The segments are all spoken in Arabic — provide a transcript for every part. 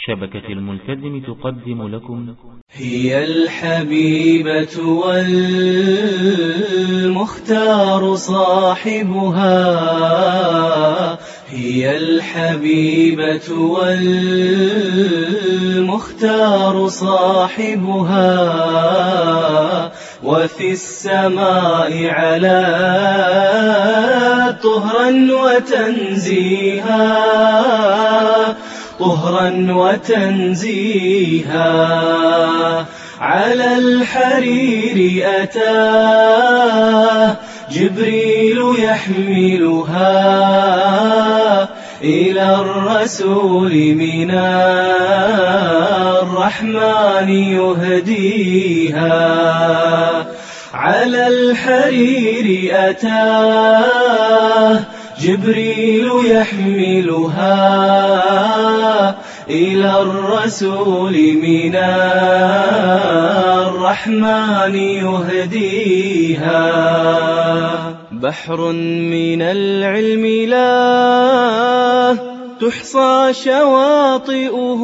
شبكة الملتزم تقدم لكم. هي الحبيبة والمختار صاحبها. هي الحبيبة والمختار صاحبها. وفي السماء على طهرا وتنزيها. طهرا وتنزيها. على الحرير أتاه جبريل يحملها. إلى الرسول من الرحمن يهديها. على الحرير أتاه جبريل يحملها إلى الرسول من الرحمن يهديها. بحر من العلم لا تحصى شواطئه.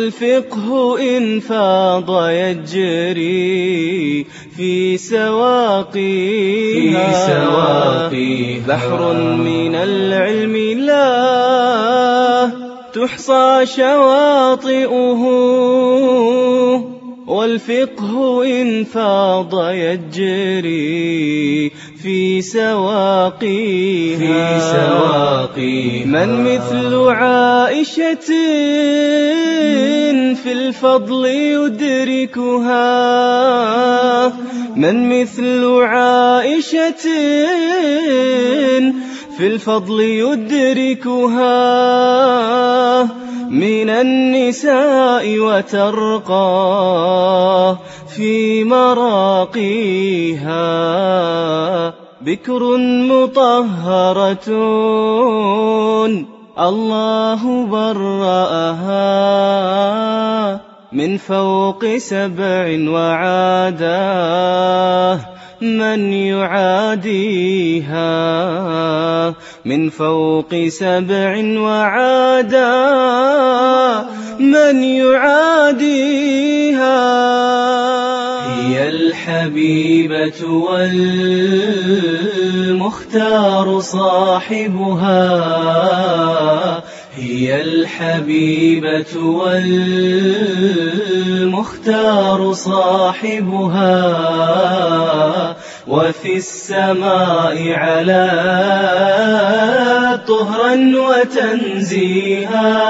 والفقه إن فاض يجري في سواقيها, في سواقيها. بحر من العلم لا تحصى شواطئه. والفقه إن فاض يجري في سواقيها, في سواقيها. من مثل عائشة في الفضل يدركها. من مثل عائشة في الفضل يدركها. من النساء وترقى في مراقيها. بكر مطهرة الله برأها. من فوق سبع وعاداه من يعاديها من فوق سبع وعادا من يعاديها هي الحبيبة والمختار صاحبها هي الحبيبة والمختار صاحبها وفي السماء على طهرا وتنزيها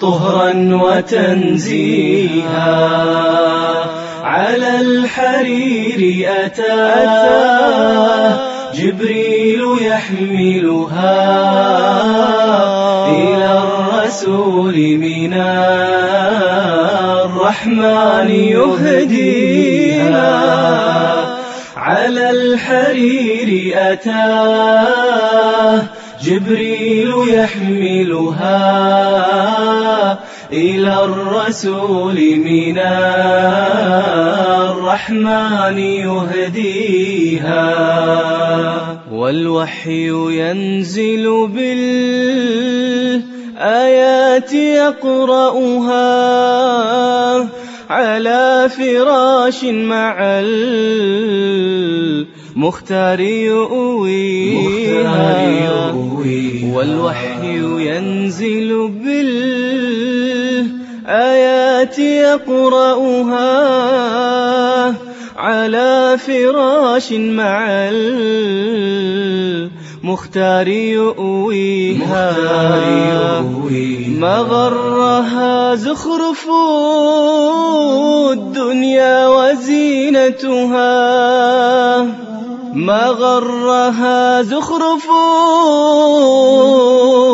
طهرا وتنزيها. على الحرير أتاه جبريل يحملها إلى الرسول من الرحمن يهدينا على الحرير أتاه جبريل يحملها إلى الرسول من الرحمن يهديها. والوحي ينزل بالآيات يقرأها على فراش مع المختار يؤويها. والوحي ينزل بالآيات يقرأها على فراش مع المختار يؤويها. ما غرها زخرف الدنيا وزينتها. ما غرها زخرف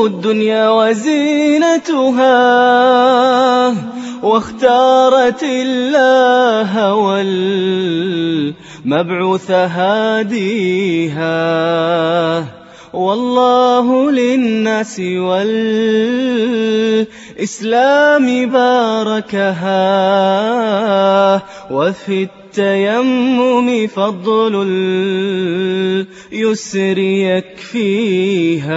الدنيا وزينتها. واختارت الله والمبعوث هاديها والله للناس والإسلام باركها وفي التيمم فضل اليسر يكفيها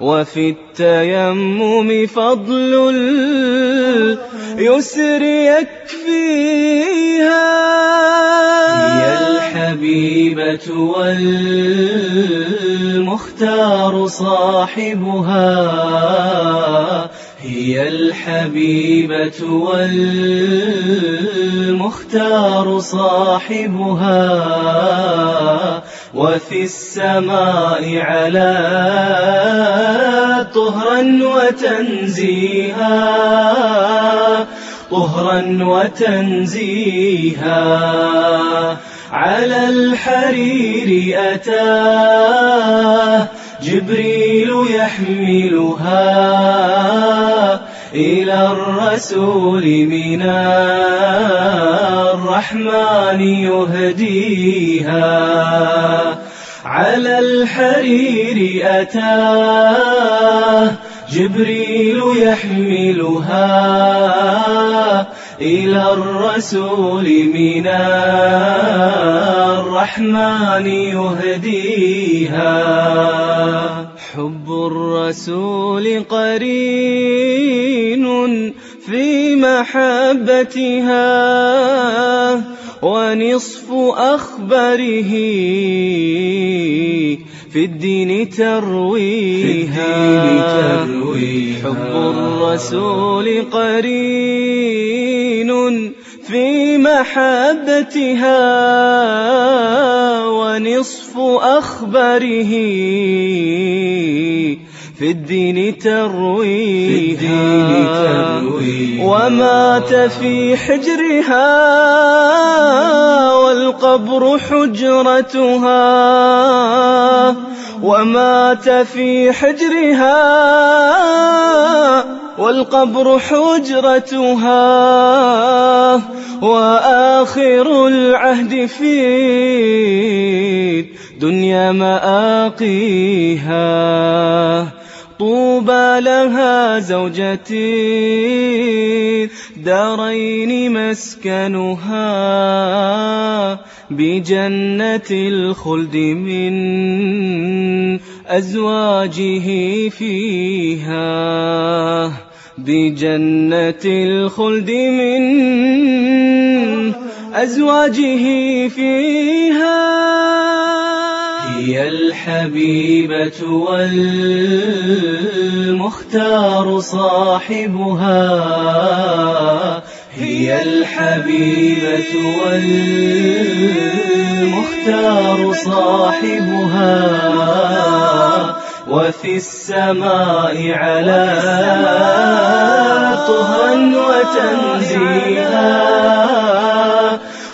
وفي التيمم فضل اليسر يكفيها. هي الحبيبة والمختار صاحبها هي الحبيبة والمختار صاحبها وفي السماء على طهرا وتنزيها طهرا وتنزيها. على الحرير أتاه جبريل يحملها. إلى الرسول من الرحمن يهديها. على الحرير أتاه جبريل يحملها. إلى الرسول من الرحمن يهديها. حب الرسول قرين في محبتها ونصف أخبره في الدين ترويها. حب الرسول قرين في محبتها ونصف أخبره في الدين ترويها. ومات في حجرها والقبر حجرتها. ومات في حجرها والقبر حجرتها وآخر العهد في دنيا مآقيها. طوبى لها زوجة دارين مسكنها. بجنة الخلد من أزواجه فيها. بجنة الخلد من أزواجه فيها. هي الحبيبة والمختار صاحبها. هي الحبيبة والمختار صاحبها وفي السماء على طهرا وتنزيها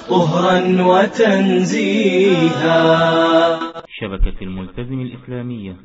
طهرا وتنزيها. شبكة الملتزم الإسلامية.